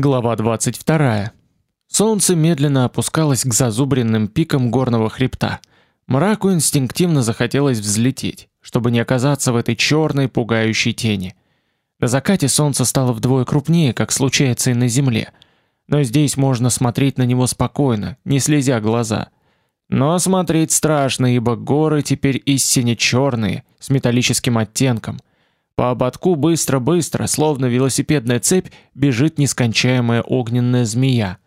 Глава 22. Солнце медленно опускалось к зазубренным пикам горного хребта. Мраку инстинктивно захотелось взлететь, чтобы не оказаться в этой черной пугающей тени. На закате солнце стало вдвое крупнее, как случается и на земле. Но здесь можно смотреть на него спокойно, не слезя глаза. Но смотреть страшно, ибо горы теперь истинно черные, с металлическим оттенком, по ободку быстро-быстро, словно велосипедная цепь, бежит нескончаемая огненная змея.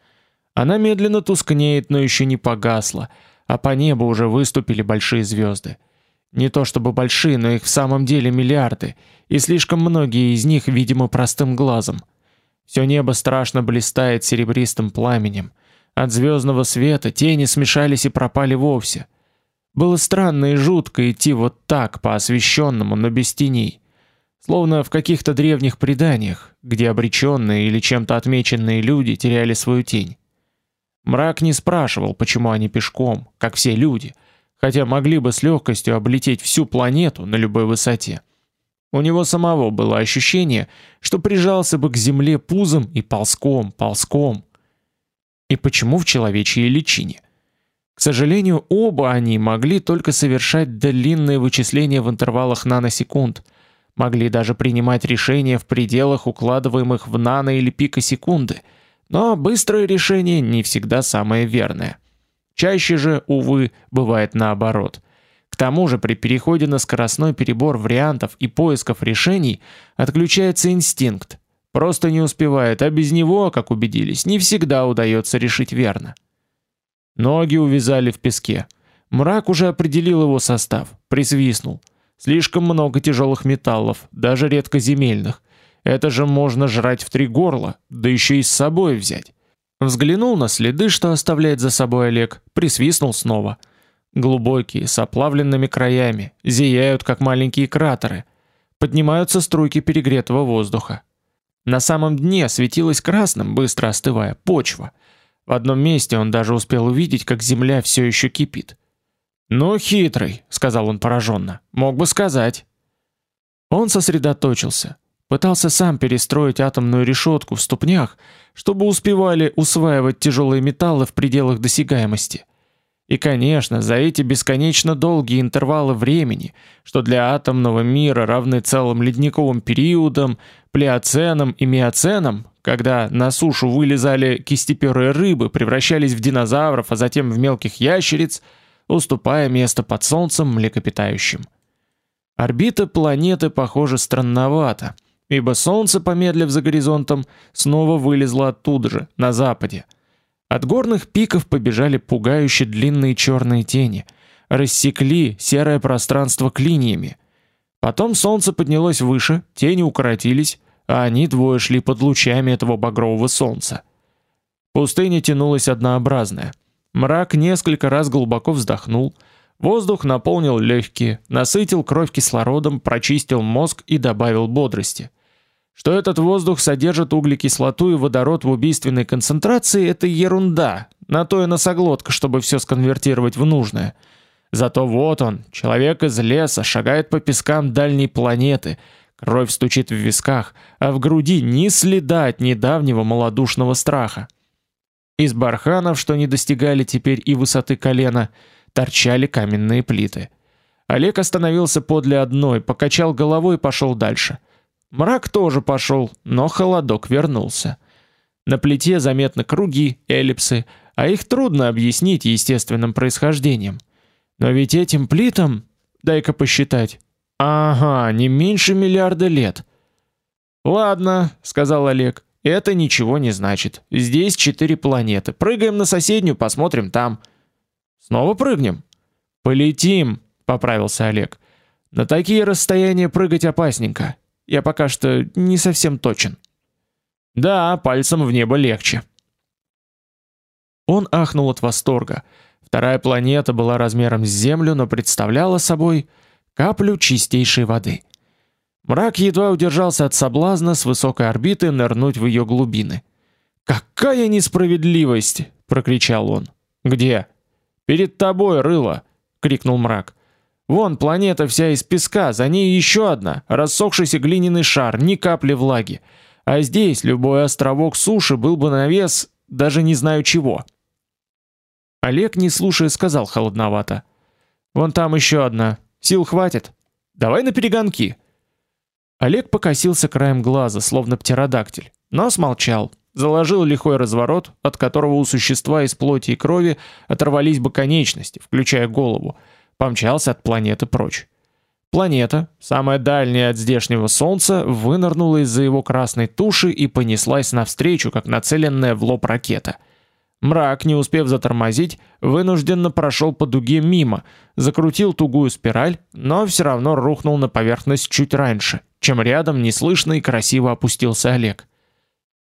Она медленно тускнеет, но еще не погасла, а по небу уже выступили большие звезды. Не то чтобы большие, но их в самом деле миллиарды, и слишком многие из них видимы простым глазом. Все небо страшно блистает серебристым пламенем. От звездного света тени смешались и пропали вовсе. Было странно и жутко идти вот так по освещенному, но без теней. Словно в каких-то древних преданиях, где обреченные или чем-то отмеченные люди теряли свою тень. Мрак не спрашивал, почему они пешком, как все люди, хотя могли бы с легкостью облететь всю планету на любой высоте. У него самого было ощущение, что прижался бы к земле пузом и ползком, ползком. И почему в человечьей личине? К сожалению, оба они могли только совершать длинные вычисления в интервалах наносекунд – могли даже принимать решения в пределах укладываемых в нано или пикосекунды, но быстрое решение не всегда самое верное. Чаще же, увы, бывает наоборот. К тому же при переходе на скоростной перебор вариантов и поисков решений отключается инстинкт. Просто не успевает, а без него, как убедились, не всегда удается решить верно. Ноги увязали в песке. Мрак уже определил его состав, присвистнул. Слишком много тяжелых металлов, даже редкоземельных. Это же можно жрать в три горла, да еще и с собой взять. Взглянул на следы, что оставляет за собой Олег, присвистнул снова. Глубокие, с оплавленными краями, зияют как маленькие кратеры. Поднимаются струйки перегретого воздуха. На самом дне светилась красным, быстро остывая, почва. В одном месте он даже успел увидеть, как земля все еще кипит. «Ну, хитрый», — сказал он пораженно. «Мог бы сказать». Он сосредоточился, пытался сам перестроить атомную решетку в ступнях, чтобы успевали усваивать тяжелые металлы в пределах досягаемости. И, конечно, за эти бесконечно долгие интервалы времени, что для атомного мира равны целым ледниковым периодам, плеоценам и миоценам, когда на сушу вылезали кистеперые рыбы, превращались в динозавров, а затем в мелких ящериц — уступая место под солнцем млекопитающим. Орбита планеты, похоже, странновата, ибо солнце, помедлив за горизонтом, снова вылезло оттуда же, на западе. От горных пиков побежали пугающе длинные черные тени, рассекли серое пространство клиньями. Потом солнце поднялось выше, тени укоротились, а они двое шли под лучами этого багрового солнца. Пустыня тянулась однообразная. Мрак несколько раз глубоко вздохнул. Воздух наполнил легкие, насытил кровь кислородом, прочистил мозг и добавил бодрости. Что этот воздух содержит углекислоту и водород в убийственной концентрации это ерунда. На то и носоглотка, чтобы все сконвертировать в нужное. Зато вот он, человек из леса, шагает по пескам дальней планеты. Кровь стучит в висках, а в груди ни следа от недавнего малодушного страха. Из барханов, что не достигали теперь и высоты колена, торчали каменные плиты. Олег остановился подле одной, покачал головой и пошел дальше. Мрак тоже пошел, но холодок вернулся. На плите заметны круги, эллипсы, а их трудно объяснить естественным происхождением. Но ведь этим плитам, дай-ка посчитать. Ага, не меньше миллиарда лет. Ладно, сказал Олег. Это ничего не значит. Здесь четыре планеты. Прыгаем на соседнюю, посмотрим там. Снова прыгнем. Полетим, поправился Олег. На такие расстояния прыгать опасненько. Я пока что не совсем точен. Да, пальцем в небо легче. Он ахнул от восторга. Вторая планета была размером с Землю, но представляла собой каплю чистейшей воды. Мрак едва удержался от соблазна с высокой орбиты нырнуть в ее глубины. "Какая несправедливость!" прокричал он. "Где?" "Перед тобой, рыло", крикнул Мрак. "Вон планета вся из песка, за ней еще одна, рассохшийся глиняный шар, ни капли влаги. А здесь любой островок суши был бы на вес даже не знаю чего. Олег, не слушая, сказал холодновато: "Вон там еще одна. Сил хватит. Давай на перегонки". Олег покосился краем глаза, словно птеродактиль, но смолчал. Заложил лихой разворот, от которого у существа из плоти и крови оторвались бы конечности, включая голову. Помчался от планеты прочь. Планета, самая дальняя от здешнего солнца, вынырнула из-за его красной туши и понеслась навстречу, как нацеленная в лоб ракета. Мрак, не успев затормозить, вынужденно прошел по дуге мимо, закрутил тугую спираль, но все равно рухнул на поверхность чуть раньше чем рядом неслышно и красиво опустился Олег.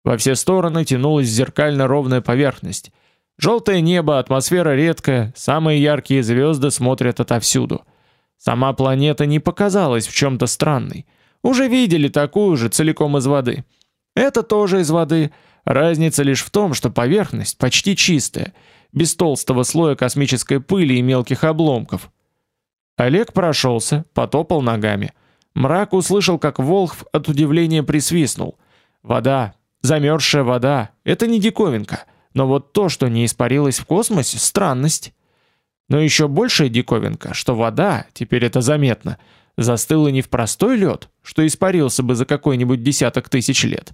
Во все стороны тянулась зеркально ровная поверхность. Желтое небо, атмосфера редкая, самые яркие звезды смотрят отовсюду. Сама планета не показалась в чем то странной. Уже видели такую же целиком из воды. Это тоже из воды. Разница лишь в том, что поверхность почти чистая, без толстого слоя космической пыли и мелких обломков. Олег прошелся, потопал ногами. Мрак услышал, как Волхв от удивления присвистнул. Вода, замерзшая вода это не диковинка, но вот то, что не испарилось в космосе, странность. Но еще большая диковинка, что вода, теперь это заметно, застыла не в простой лед, что испарился бы за какой-нибудь десяток тысяч лет.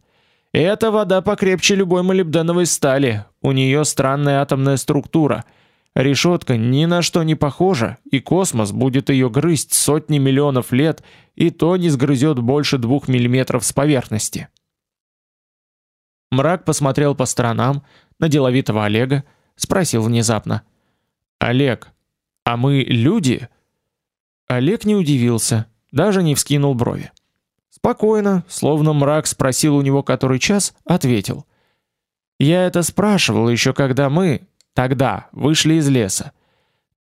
Эта вода покрепче любой молибденовой стали. У нее странная атомная структура — Решетка ни на что не похожа, и космос будет ее грызть сотни миллионов лет, и то не сгрызет больше двух миллиметров с поверхности. Мрак посмотрел по сторонам на деловитого Олега, спросил внезапно: "Олег, а мы люди?" Олег не удивился, даже не вскинул брови. Спокойно, словно мрак спросил у него который час, ответил: "Я это спрашивал еще когда мы, Тогда вышли из леса.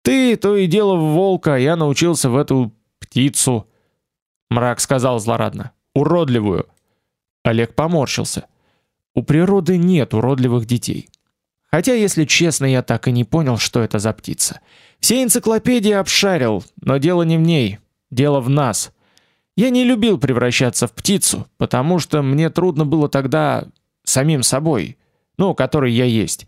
Ты то и дело в волка, я научился в эту птицу. Мрак сказал злорадно: уродливую. Олег поморщился. У природы нет уродливых детей. Хотя, если честно, я так и не понял, что это за птица. Все энциклопедии обшарил, но дело не в ней, дело в нас. Я не любил превращаться в птицу, потому что мне трудно было тогда самим собой, ну, который я есть.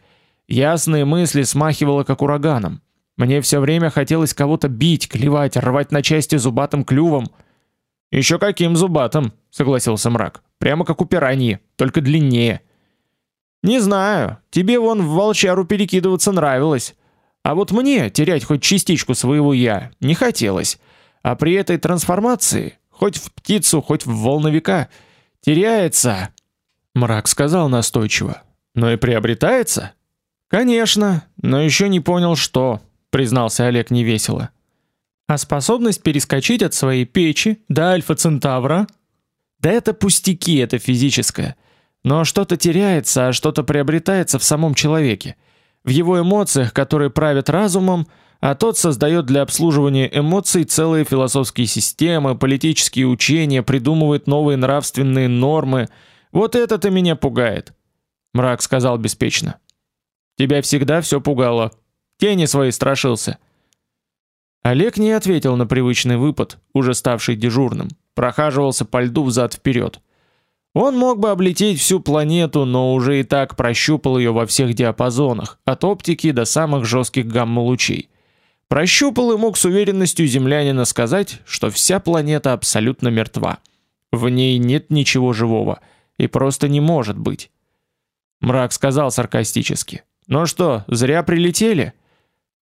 Ясные мысли смахивало как ураганом. Мне все время хотелось кого-то бить, клевать, рвать на части зубатым клювом. Еще каким зубатым, согласился мрак. Прямо как у пираньи, только длиннее. Не знаю, тебе вон в волчару перекидываться нравилось. А вот мне терять хоть частичку своего я не хотелось. А при этой трансформации, хоть в птицу, хоть в волновика, теряется, мрак сказал настойчиво. Но и приобретается. Конечно, но еще не понял что, признался Олег невесело. А способность перескочить от своей печи до Альфа Центавра? Да это пустяки, это физическое. Но что-то теряется, а что-то приобретается в самом человеке, в его эмоциях, которые правят разумом, а тот создает для обслуживания эмоций целые философские системы, политические учения, придумывает новые нравственные нормы. Вот это-то меня пугает, мрак сказал беспечно. Тебя всегда все пугало. Тени свои страшился. Олег не ответил на привычный выпад, уже ставший дежурным. Прохаживался по льду взад вперед. Он мог бы облететь всю планету, но уже и так прощупал ее во всех диапазонах, от оптики до самых жестких гамма-лучей. Прощупал и мог с уверенностью землянина сказать, что вся планета абсолютно мертва. В ней нет ничего живого и просто не может быть. Мрак сказал саркастически: ну что, зря прилетели?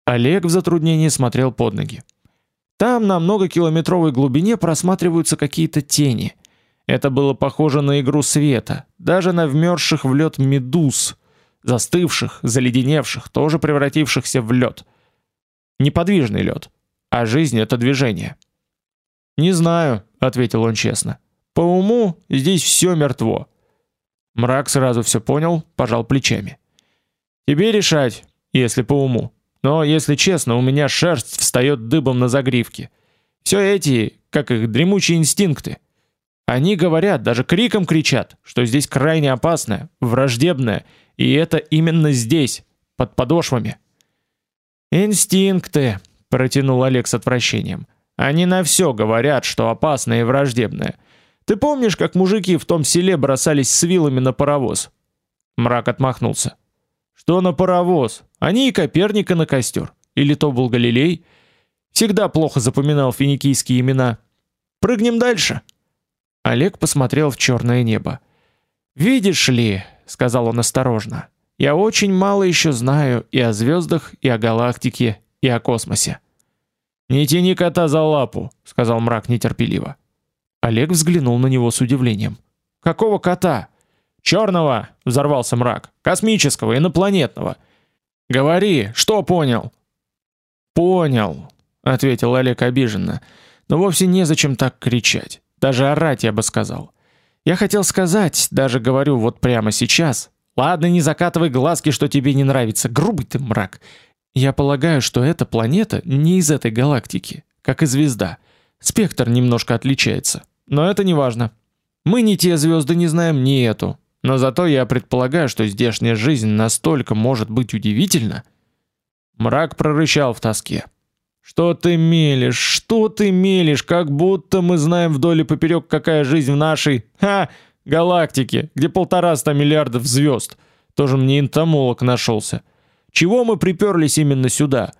Олег в затруднении смотрел под ноги. Там на многокилометровой глубине просматриваются какие-то тени. Это было похоже на игру света, даже на вмерзших в лед медуз, застывших, заледеневших, тоже превратившихся в лед. Неподвижный лед, а жизнь это движение. Не знаю, ответил он честно. По уму здесь все мертво. Мрак сразу все понял, пожал плечами. Тебе решать, если по уму. Но, если честно, у меня шерсть встает дыбом на загривке. Все эти, как их дремучие инстинкты. Они говорят, даже криком кричат, что здесь крайне опасное, враждебное, и это именно здесь, под подошвами. Инстинкты, протянул Олег с отвращением. Они на все говорят, что опасное и враждебное. Ты помнишь, как мужики в том селе бросались с вилами на паровоз? Мрак отмахнулся. Что на паровоз? Они и Коперника на костер. Или то был Галилей? Всегда плохо запоминал финикийские имена. Прыгнем дальше. Олег посмотрел в черное небо. Видишь ли, сказал он осторожно. Я очень мало еще знаю и о звездах, и о галактике, и о космосе. Не тяни кота за лапу, сказал мрак нетерпеливо. Олег взглянул на него с удивлением. Какого кота? Черного, взорвался мрак. Космического, инопланетного. Говори, что понял? Понял, ответил Олег обиженно. Но вовсе не зачем так кричать. Даже орать я бы сказал. Я хотел сказать, даже говорю вот прямо сейчас. Ладно, не закатывай глазки, что тебе не нравится. Грубый ты мрак. Я полагаю, что эта планета не из этой галактики, как и звезда. Спектр немножко отличается, но это не важно. Мы ни те звезды не знаем, ни эту. Но зато я предполагаю, что здешняя жизнь настолько может быть удивительна. Мрак прорычал в тоске. Что ты мелешь? Что ты мелешь? Как будто мы знаем вдоль и поперек, какая жизнь в нашей, ха, галактике, где полтораста миллиардов звезд. Тоже мне энтомолог нашелся. Чего мы приперлись именно сюда?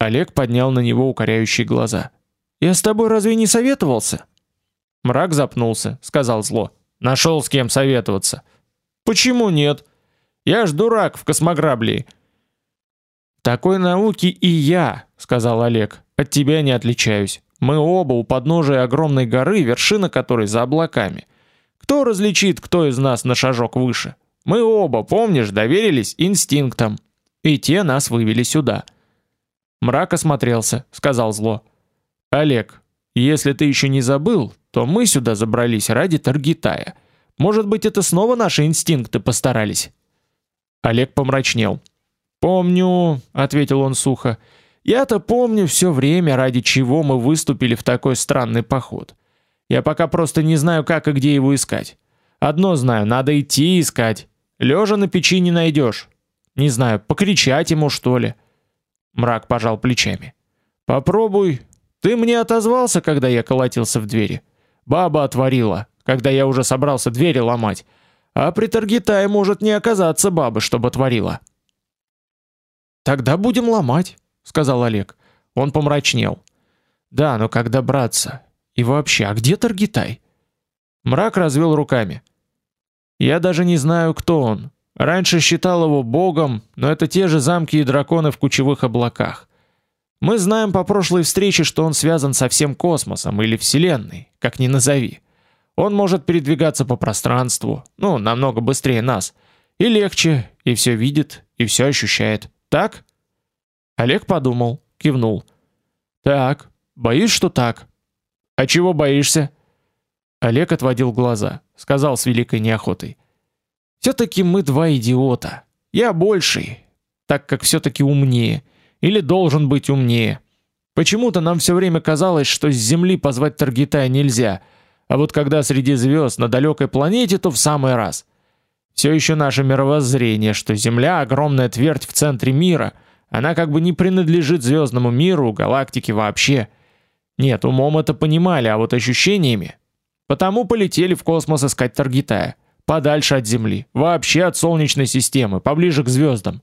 Олег поднял на него укоряющие глаза. Я с тобой разве не советовался? Мрак запнулся, сказал зло: Нашел с кем советоваться. Почему нет? Я ж дурак в космограблии. Такой науки и я, сказал Олег. От тебя не отличаюсь. Мы оба у подножия огромной горы, вершина которой за облаками. Кто различит, кто из нас на шажок выше? Мы оба, помнишь, доверились инстинктам, и те нас вывели сюда. Мрак осмотрелся, сказал зло: "Олег, если ты еще не забыл, то мы сюда забрались ради Таргитая. Может быть, это снова наши инстинкты постарались?" Олег помрачнел. "Помню", ответил он сухо. "Я-то помню все время, ради чего мы выступили в такой странный поход. Я пока просто не знаю, как и где его искать. Одно знаю, надо идти искать. Лежа на печи не найдешь. Не знаю, покричать ему что ли?" Мрак пожал плечами. "Попробуй. Ты мне отозвался, когда я колотился в двери. Баба отворила, когда я уже собрался двери ломать. А при Таргитае может не оказаться бабы, чтобы отворила. Тогда будем ломать, сказал Олег. Он помрачнел. Да, но как добраться? И вообще, а где Таргитай? Мрак развел руками. Я даже не знаю, кто он. Раньше считал его богом, но это те же замки и драконы в кучевых облаках. Мы знаем по прошлой встрече, что он связан со всем космосом или вселенной, как ни назови. Он может передвигаться по пространству, ну, намного быстрее нас, и легче, и все видит, и все ощущает. Так? Олег подумал, кивнул. Так, боюсь, что так. А чего боишься? Олег отводил глаза, сказал с великой неохотой: все таки мы два идиота. Я больший, так как все таки умнее или должен быть умнее. Почему-то нам все время казалось, что с Земли позвать Таргитая нельзя, а вот когда среди звезд на далекой планете, то в самый раз. Все еще наше мировоззрение, что Земля огромная твердь в центре мира, она как бы не принадлежит звездному миру, галактике вообще. Нет, умом это понимали, а вот ощущениями. Потому полетели в космос искать Таргитая, подальше от Земли, вообще от солнечной системы, поближе к звездам.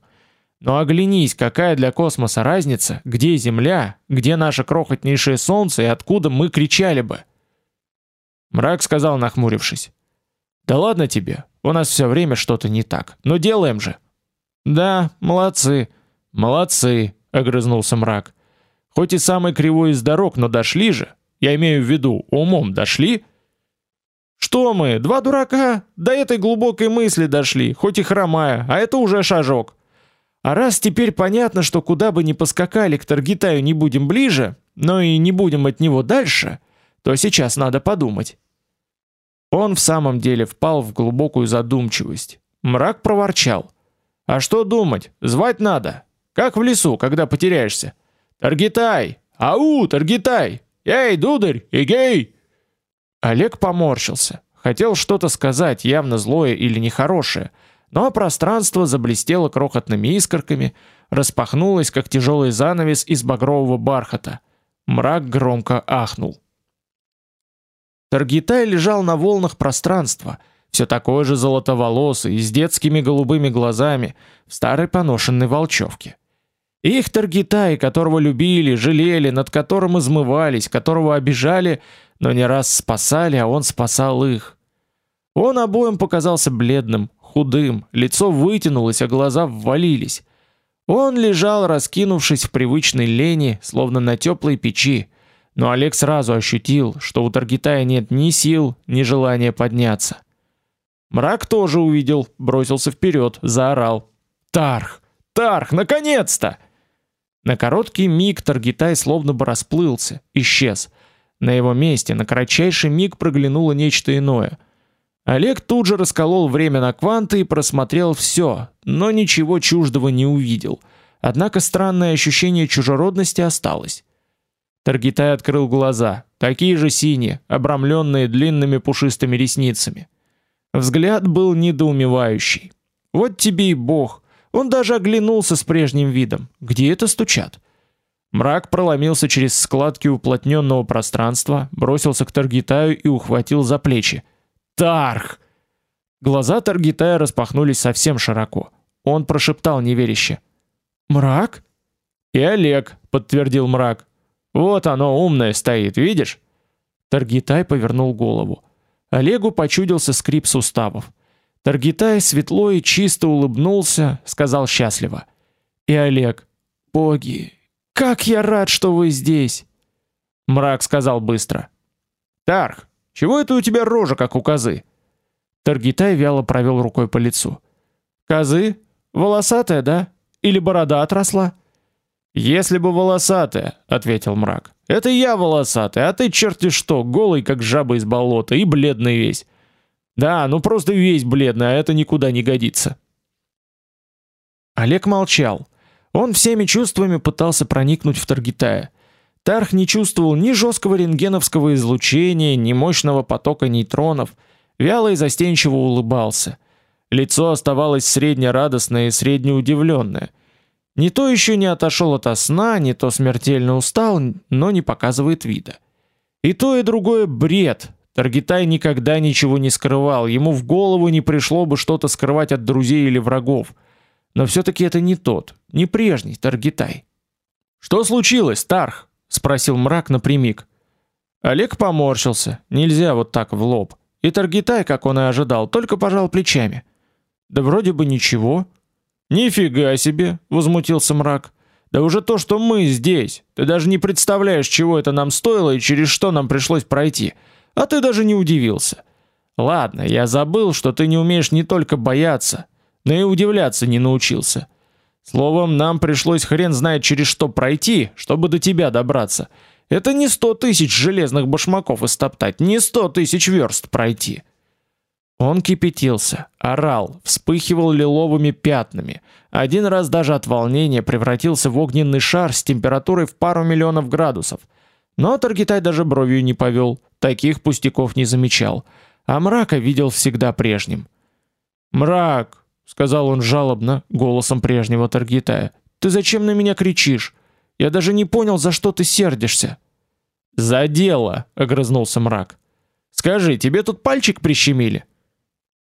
Но оглянись, какая для космоса разница, где Земля, где наше крохотнейшее Солнце и откуда мы кричали бы. Мрак сказал, нахмурившись: "Да ладно тебе, у нас все время что-то не так. Но делаем же". "Да, молодцы. Молодцы", огрызнулся Мрак. "Хоть и самый кривой из дорог, но дошли же. Я имею в виду, умом дошли". Что мы, два дурака, до этой глубокой мысли дошли, хоть и хромая, а это уже шажок. А раз теперь понятно, что куда бы ни поскакали к Таргитаю не будем ближе, но и не будем от него дальше, то сейчас надо подумать. Он в самом деле впал в глубокую задумчивость. Мрак проворчал: "А что думать? Звать надо. Как в лесу, когда потеряешься. Таргитай! Ау, Таргитай! Эй, дударь, игей!" Олег поморщился. Хотел что-то сказать, явно злое или нехорошее, но пространство заблестело крохотными искорками, распахнулось, как тяжелый занавес из багрового бархата. Мрак громко ахнул. Таргитай лежал на волнах пространства, все такой же золотоволосый, с детскими голубыми глазами, в старой поношенной волчевке. Их Таргитай, которого любили, жалели, над которым измывались, которого обижали, но не раз спасали, а он спасал их. Он обоим показался бледным, худым, лицо вытянулось, а глаза ввалились. Он лежал, раскинувшись в привычной лени, словно на теплой печи. Но Олег сразу ощутил, что у Таргитая нет ни сил, ни желания подняться. Мрак тоже увидел, бросился вперед, заорал: "Тарх! Тарх, наконец-то!" На короткий миг Таргитай словно бы расплылся, исчез. На его месте на кратчайший миг проглянуло нечто иное — Олег тут же расколол время на кванты и просмотрел все, но ничего чуждого не увидел. Однако странное ощущение чужеродности осталось. Таргитай открыл глаза, такие же синие, обрамленные длинными пушистыми ресницами. Взгляд был недоумевающий. Вот тебе и бог. Он даже оглянулся с прежним видом. Где это стучат? Мрак проломился через складки уплотненного пространства, бросился к Таргитаю и ухватил за плечи. Тарх. Глаза Таргитая распахнулись совсем широко. Он прошептал неверяще: "Мрак?" "И Олег", подтвердил Мрак. "Вот оно умное стоит, видишь?" Таргитай повернул голову. Олегу почудился скрип суставов. Таргитай светло и чисто улыбнулся, сказал счастливо: "И Олег, боги, как я рад, что вы здесь!" Мрак сказал быстро: "Тарх, чего это у тебя рожа как у козы? Таргитай вяло провел рукой по лицу. Козы? Волосатая, да? Или борода отросла? Если бы волосатая, ответил мрак. Это я волосатый, а ты черти что, голый как жаба из болота и бледный весь. Да, ну просто весь бледный, а это никуда не годится. Олег молчал. Он всеми чувствами пытался проникнуть в Таргитая. Тарх не чувствовал ни жесткого рентгеновского излучения, ни мощного потока нейтронов, вяло и застенчиво улыбался. Лицо оставалось среднерадостное и среднеудивленное. Не то еще не отошел от сна, не то смертельно устал, но не показывает вида. И то и другое бред. Таргитай никогда ничего не скрывал, ему в голову не пришло бы что-то скрывать от друзей или врагов. Но все таки это не тот, не прежний Таргитай. Что случилось, Тарх? Спросил мрак напрямик. Олег поморщился. Нельзя вот так в лоб. И Таргитай, как он и ожидал, только пожал плечами. Да вроде бы ничего. Нифига себе, возмутился мрак. Да уже то, что мы здесь. Ты даже не представляешь, чего это нам стоило и через что нам пришлось пройти. А ты даже не удивился. Ладно, я забыл, что ты не умеешь не только бояться, но и удивляться не научился. Словом, нам пришлось хрен знает через что пройти, чтобы до тебя добраться. Это не сто тысяч железных башмаков истоптать, не сто тысяч верст пройти. Он кипятился, орал, вспыхивал лиловыми пятнами. Один раз даже от волнения превратился в огненный шар с температурой в пару миллионов градусов. Но Таргитай даже бровью не повел, таких пустяков не замечал, а мрака видел всегда прежним. Мрак, сказал он жалобно, голосом прежнего Таргитая. Ты зачем на меня кричишь? Я даже не понял, за что ты сердишься. За дело, огрызнулся мрак. Скажи, тебе тут пальчик прищемили?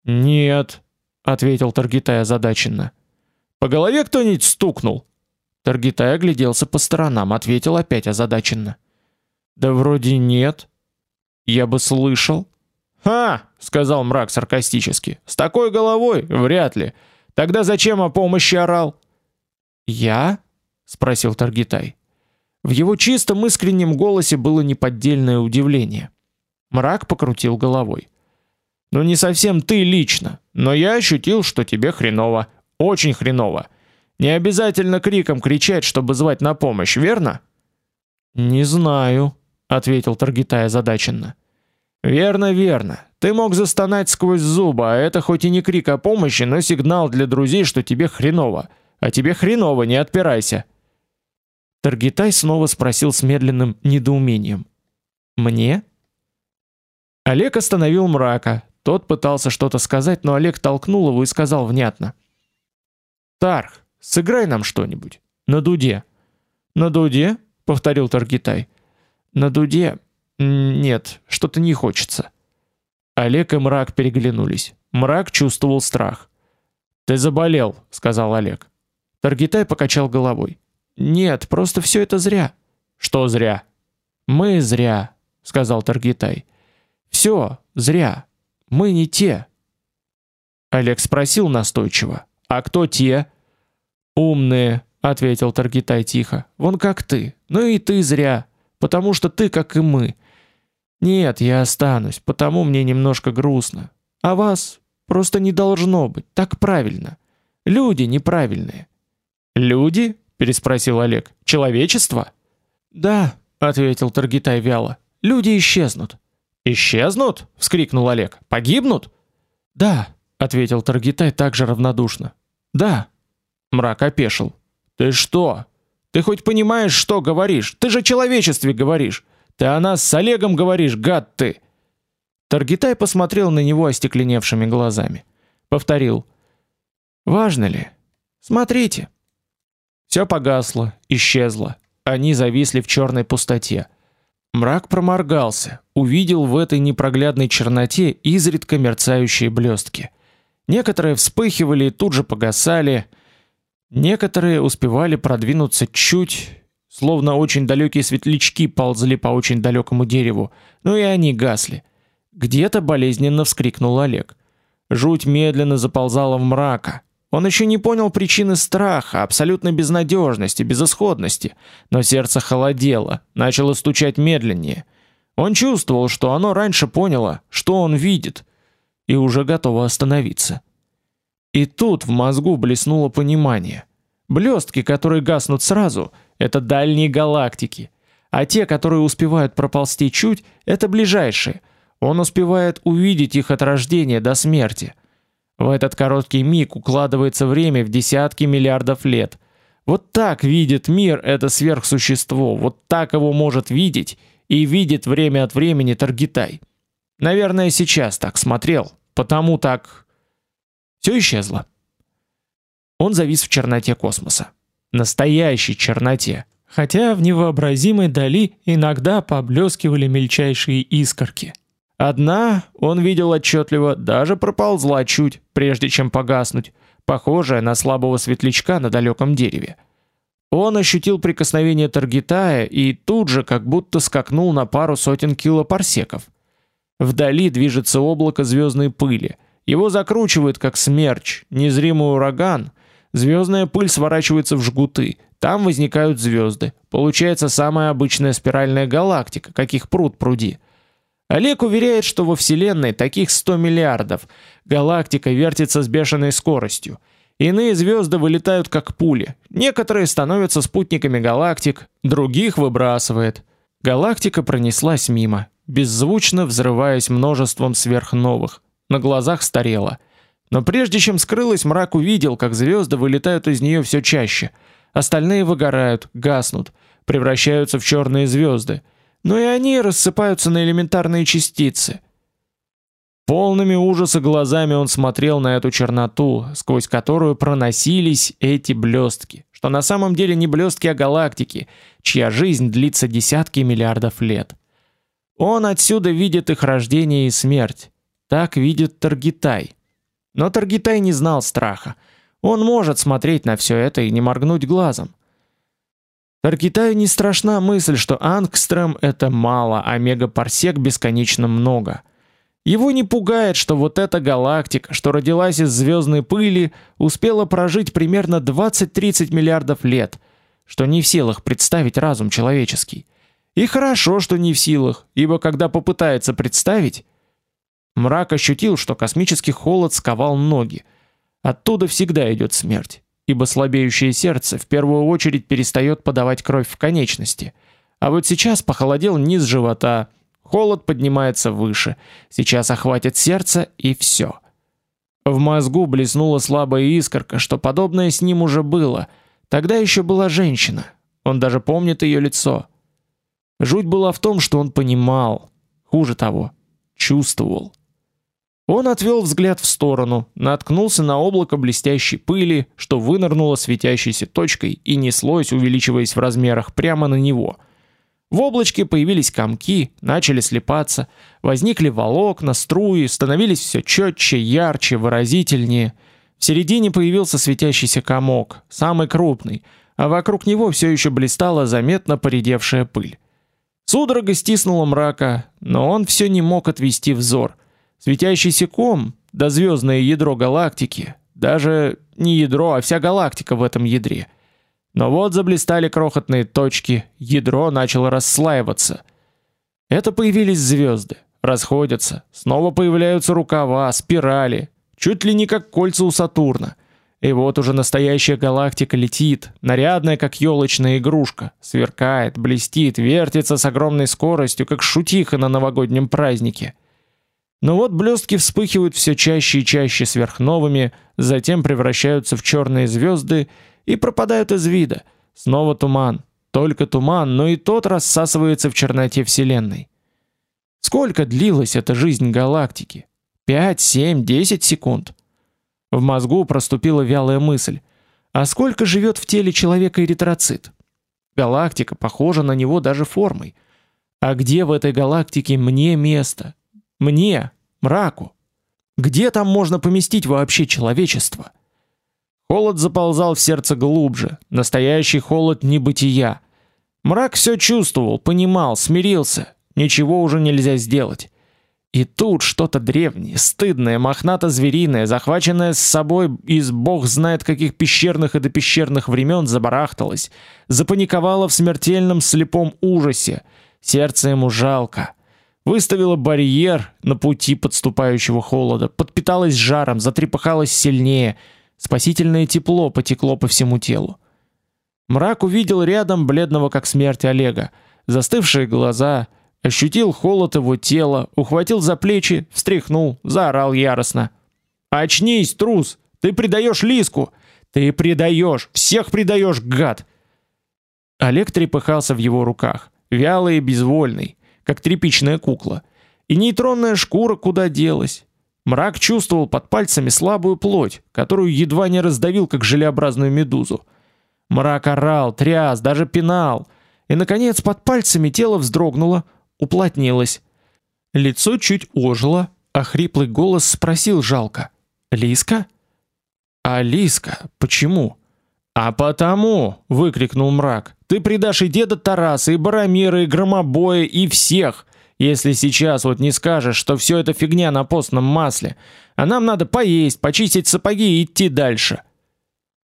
Нет, ответил Таргитай озадаченно. По голове кто-нибудь стукнул? Таргитай огляделся по сторонам, ответил опять озадаченно. Да вроде нет. Я бы слышал. «Ха!» — сказал мрак саркастически. «С такой головой? Вряд ли. Тогда зачем о помощи орал?» «Я?» — спросил Таргитай. В его чистом искреннем голосе было неподдельное удивление. Мрак покрутил головой. «Ну не совсем ты лично, но я ощутил, что тебе хреново. Очень хреново. Не обязательно криком кричать, чтобы звать на помощь, верно?» «Не знаю», — ответил Таргитай озадаченно. Верно, верно. Ты мог застонать сквозь зубы, а это хоть и не крик о помощи, но сигнал для друзей, что тебе хреново. А тебе хреново, не отпирайся. Таргитай снова спросил с медленным недоумением: "Мне?" Олег остановил мрака. Тот пытался что-то сказать, но Олег толкнул его и сказал внятно: "Тарх, сыграй нам что-нибудь на дуде". "На дуде?" повторил Таргитай. "На дуде Нет, что-то не хочется. Олег и Мрак переглянулись. Мрак чувствовал страх. Ты заболел, сказал Олег. Таргитай покачал головой. Нет, просто все это зря. Что зря? Мы зря, сказал Таргитай. Все зря. Мы не те. Олег спросил настойчиво: "А кто те?" "Умные", ответил Таргитай тихо. "Вон как ты. Ну и ты зря, потому что ты как и мы. Нет, я останусь, потому мне немножко грустно. А вас просто не должно быть, так правильно. Люди неправильные. Люди? переспросил Олег. Человечество? Да, ответил Таргитай вяло. Люди исчезнут. Исчезнут? вскрикнул Олег. Погибнут? Да, ответил Таргитай также равнодушно. Да. Мрак опешил. Ты что? Ты хоть понимаешь, что говоришь? Ты же человечестве говоришь. Ты о нас с Олегом говоришь, гад ты. Таргитай посмотрел на него остекленевшими глазами. Повторил: "Важно ли? Смотрите". Все погасло, исчезло. Они зависли в черной пустоте. Мрак проморгался, увидел в этой непроглядной черноте изредка мерцающие блестки. Некоторые вспыхивали и тут же погасали, некоторые успевали продвинуться чуть Словно очень далекие светлячки ползли по очень далекому дереву, но и они гасли. Где-то болезненно вскрикнул Олег. Жуть медленно заползала в мрака. Он еще не понял причины страха, абсолютной безнадежности, безысходности, но сердце холодело, начало стучать медленнее. Он чувствовал, что оно раньше поняло, что он видит, и уже готово остановиться. И тут в мозгу блеснуло понимание. Блестки, которые гаснут сразу — это дальние галактики, а те, которые успевают проползти чуть, это ближайшие. Он успевает увидеть их от рождения до смерти. В этот короткий миг укладывается время в десятки миллиардов лет. Вот так видит мир это сверхсущество, вот так его может видеть и видит время от времени Таргитай. Наверное, сейчас так смотрел, потому так все исчезло. Он завис в черноте космоса настоящей черноте, хотя в невообразимой дали иногда поблескивали мельчайшие искорки. Одна, он видел отчетливо, даже проползла чуть, прежде чем погаснуть, похожая на слабого светлячка на далеком дереве. Он ощутил прикосновение Таргитая и тут же как будто скакнул на пару сотен килопарсеков. Вдали движется облако звездной пыли. Его закручивает как смерч, незримый ураган — Звездная пыль сворачивается в жгуты. Там возникают звезды. Получается самая обычная спиральная галактика, каких пруд пруди. Олег уверяет, что во Вселенной таких 100 миллиардов. Галактика вертится с бешеной скоростью. Иные звезды вылетают как пули. Некоторые становятся спутниками галактик, других выбрасывает. Галактика пронеслась мимо, беззвучно взрываясь множеством сверхновых. На глазах старела. Но прежде чем скрылась, мрак увидел, как звезды вылетают из нее все чаще. Остальные выгорают, гаснут, превращаются в черные звезды. Но и они рассыпаются на элементарные частицы. Полными ужаса глазами он смотрел на эту черноту, сквозь которую проносились эти блестки, что на самом деле не блестки, а галактики, чья жизнь длится десятки миллиардов лет. Он отсюда видит их рождение и смерть. Так видит Таргитай. Но Таргитай не знал страха. Он может смотреть на все это и не моргнуть глазом. Таргитаю не страшна мысль, что ангстрем это мало, а мегапарсек бесконечно много. Его не пугает, что вот эта галактика, что родилась из звездной пыли, успела прожить примерно 20-30 миллиардов лет, что не в силах представить разум человеческий. И хорошо, что не в силах, ибо когда попытается представить, Мрак ощутил, что космический холод сковал ноги. Оттуда всегда идет смерть, ибо слабеющее сердце в первую очередь перестает подавать кровь в конечности. А вот сейчас похолодел низ живота, холод поднимается выше. Сейчас охватит сердце и все. В мозгу блеснула слабая искорка, что подобное с ним уже было. Тогда еще была женщина. Он даже помнит ее лицо. Жуть была в том, что он понимал, хуже того, чувствовал. Он отвел взгляд в сторону, наткнулся на облако блестящей пыли, что вынырнуло светящейся точкой и неслось, увеличиваясь в размерах прямо на него. В облачке появились комки, начали слипаться, возникли волокна, струи, становились все четче, ярче, выразительнее. В середине появился светящийся комок, самый крупный, а вокруг него все еще блистала заметно поредевшая пыль. Судорога стиснула мрака, но он все не мог отвести взор. Светящийся ком, да звездное ядро галактики, даже не ядро, а вся галактика в этом ядре. Но вот заблистали крохотные точки, ядро начало расслаиваться. Это появились звезды, расходятся, снова появляются рукава, спирали, чуть ли не как кольца у Сатурна. И вот уже настоящая галактика летит, нарядная как елочная игрушка, сверкает, блестит, вертится с огромной скоростью, как шутиха на новогоднем празднике. Но вот блестки вспыхивают все чаще и чаще сверхновыми, затем превращаются в черные звезды и пропадают из вида. Снова туман, только туман, но и тот рассасывается в черноте вселенной. Сколько длилась эта жизнь галактики? 5, 7, 10 секунд. В мозгу проступила вялая мысль: а сколько живет в теле человека эритроцит? Галактика похожа на него даже формой. А где в этой галактике мне место? Мне, мраку. Где там можно поместить вообще человечество? Холод заползал в сердце глубже, настоящий холод небытия. Мрак все чувствовал, понимал, смирился. Ничего уже нельзя сделать. И тут что-то древнее, стыдное, мохнато-звериное, захваченное с собой из бог знает каких пещерных и допещерных времен, забарахталось, запаниковало в смертельном слепом ужасе. Сердце ему жалко выставила барьер на пути подступающего холода, подпиталась жаром, затрепыхалась сильнее, спасительное тепло потекло по всему телу. Мрак увидел рядом бледного как смерть Олега, застывшие глаза, ощутил холод его тела, ухватил за плечи, встряхнул, заорал яростно: "Очнись, трус! Ты предаешь Лиску! Ты предаешь, всех предаешь, гад!" Олег трепыхался в его руках, вялый и безвольный как тряпичная кукла. И нейтронная шкура куда делась? Мрак чувствовал под пальцами слабую плоть, которую едва не раздавил как желеобразную медузу. Мрак орал, тряс, даже пинал, и наконец под пальцами тело вздрогнуло, уплотнилось. Лицо чуть ожило, а хриплый голос спросил жалко: "Лиска?" "А Лиска, почему?" "А потому", выкрикнул мрак. Ты предашь и деда Тараса, и Барамира, и Громобоя, и всех, если сейчас вот не скажешь, что все это фигня на постном масле. А нам надо поесть, почистить сапоги и идти дальше.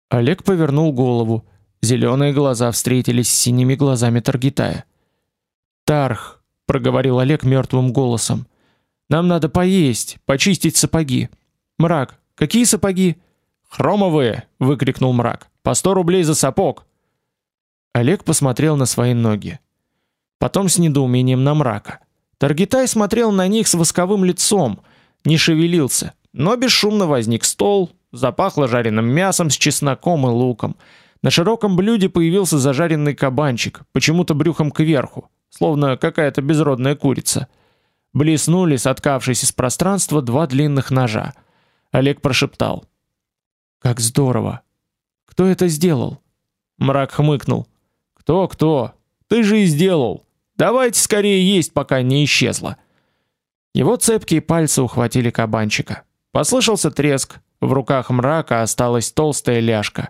Олег повернул голову. Зеленые глаза встретились с синими глазами Таргитая. "Тарх", проговорил Олег мертвым голосом. "Нам надо поесть, почистить сапоги. Мрак, какие сапоги?" "Хромовые", выкрикнул Мрак. "По сто рублей за сапог". Олег посмотрел на свои ноги. Потом с недоумением на мрака. Таргитай смотрел на них с восковым лицом, не шевелился, но бесшумно возник стол, запахло жареным мясом с чесноком и луком. На широком блюде появился зажаренный кабанчик, почему-то брюхом кверху, словно какая-то безродная курица. Блеснули, соткавшись из пространства, два длинных ножа. Олег прошептал: "Как здорово! Кто это сделал?" Мрак хмыкнул. Кто, кто? Ты же и сделал. Давайте скорее есть, пока не исчезла. Его цепкие пальцы ухватили кабанчика. Послышался треск. В руках мрака осталась толстая ляжка.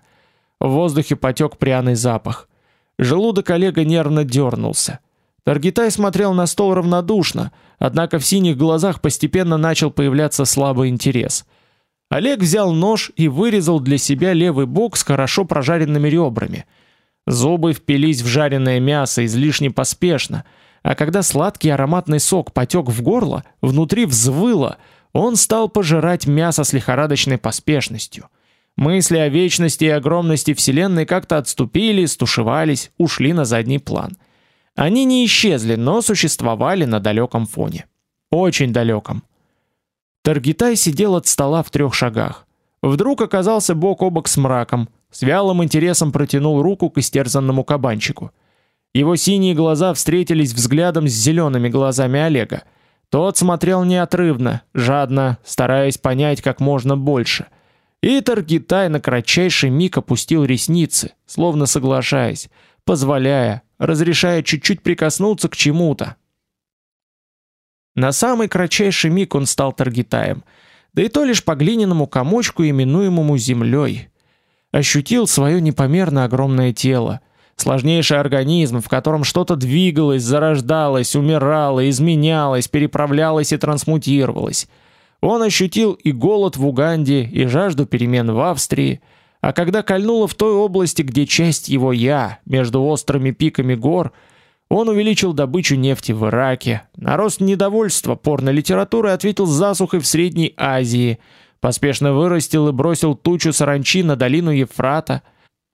В воздухе потек пряный запах. Желудок Олега нервно дернулся. Таргитай смотрел на стол равнодушно, однако в синих глазах постепенно начал появляться слабый интерес. Олег взял нож и вырезал для себя левый бок с хорошо прожаренными ребрами. Зубы впились в жареное мясо излишне поспешно, а когда сладкий ароматный сок потек в горло, внутри взвыло, он стал пожирать мясо с лихорадочной поспешностью. Мысли о вечности и огромности вселенной как-то отступили, стушевались, ушли на задний план. Они не исчезли, но существовали на далеком фоне. Очень далеком. Таргитай сидел от стола в трех шагах. Вдруг оказался бок о бок с мраком, с вялым интересом протянул руку к истерзанному кабанчику. Его синие глаза встретились взглядом с зелеными глазами Олега. Тот смотрел неотрывно, жадно, стараясь понять как можно больше. И Таргитай на кратчайший миг опустил ресницы, словно соглашаясь, позволяя, разрешая чуть-чуть прикоснуться к чему-то. На самый кратчайший миг он стал таргетаем, да и то лишь по глиняному комочку, именуемому землей. Ощутил свое непомерно огромное тело, сложнейший организм, в котором что-то двигалось, зарождалось, умирало, изменялось, переправлялось и трансмутировалось. Он ощутил и голод в Уганде, и жажду перемен в Австрии, а когда кольнуло в той области, где часть его я, между острыми пиками гор, он увеличил добычу нефти в Ираке, на рост недовольства порно-литературы ответил засухой в Средней Азии, поспешно вырастил и бросил тучу саранчи на долину Евфрата,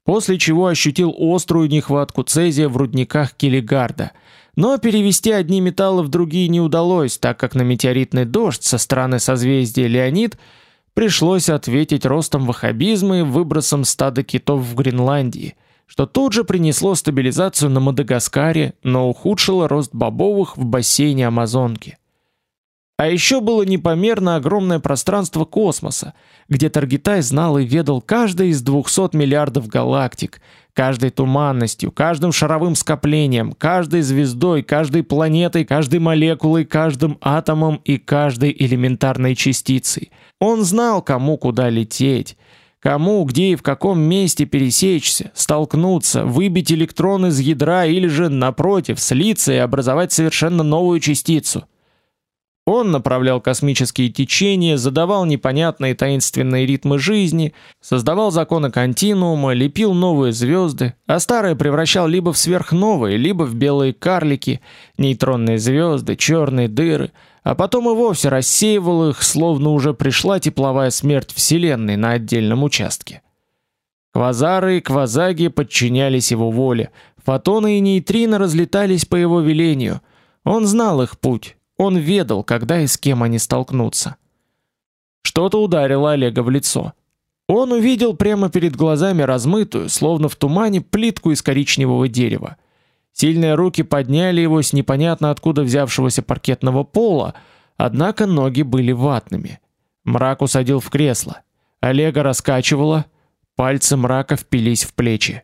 после чего ощутил острую нехватку цезия в рудниках Килигарда. Но перевести одни металлы в другие не удалось, так как на метеоритный дождь со стороны созвездия Леонид – пришлось ответить ростом ваххабизма и выбросом стада китов в Гренландии, что тут же принесло стабилизацию на Мадагаскаре, но ухудшило рост бобовых в бассейне Амазонки. А еще было непомерно огромное пространство космоса, где Таргитай знал и ведал каждый из 200 миллиардов галактик, каждой туманностью, каждым шаровым скоплением, каждой звездой, каждой планетой, каждой молекулой, каждым атомом и каждой элементарной частицей. Он знал, кому куда лететь, кому, где и в каком месте пересечься, столкнуться, выбить электрон из ядра или же напротив слиться и образовать совершенно новую частицу. Он направлял космические течения, задавал непонятные таинственные ритмы жизни, создавал законы континуума, лепил новые звезды, а старые превращал либо в сверхновые, либо в белые карлики, нейтронные звезды, черные дыры, а потом и вовсе рассеивал их, словно уже пришла тепловая смерть Вселенной на отдельном участке. Квазары и квазаги подчинялись его воле, фотоны и нейтрино разлетались по его велению. Он знал их путь, он ведал, когда и с кем они столкнутся. Что-то ударило Олега в лицо. Он увидел прямо перед глазами размытую, словно в тумане, плитку из коричневого дерева. Сильные руки подняли его с непонятно откуда взявшегося паркетного пола, однако ноги были ватными. Мрак усадил в кресло. Олега раскачивало, пальцы мрака впились в плечи.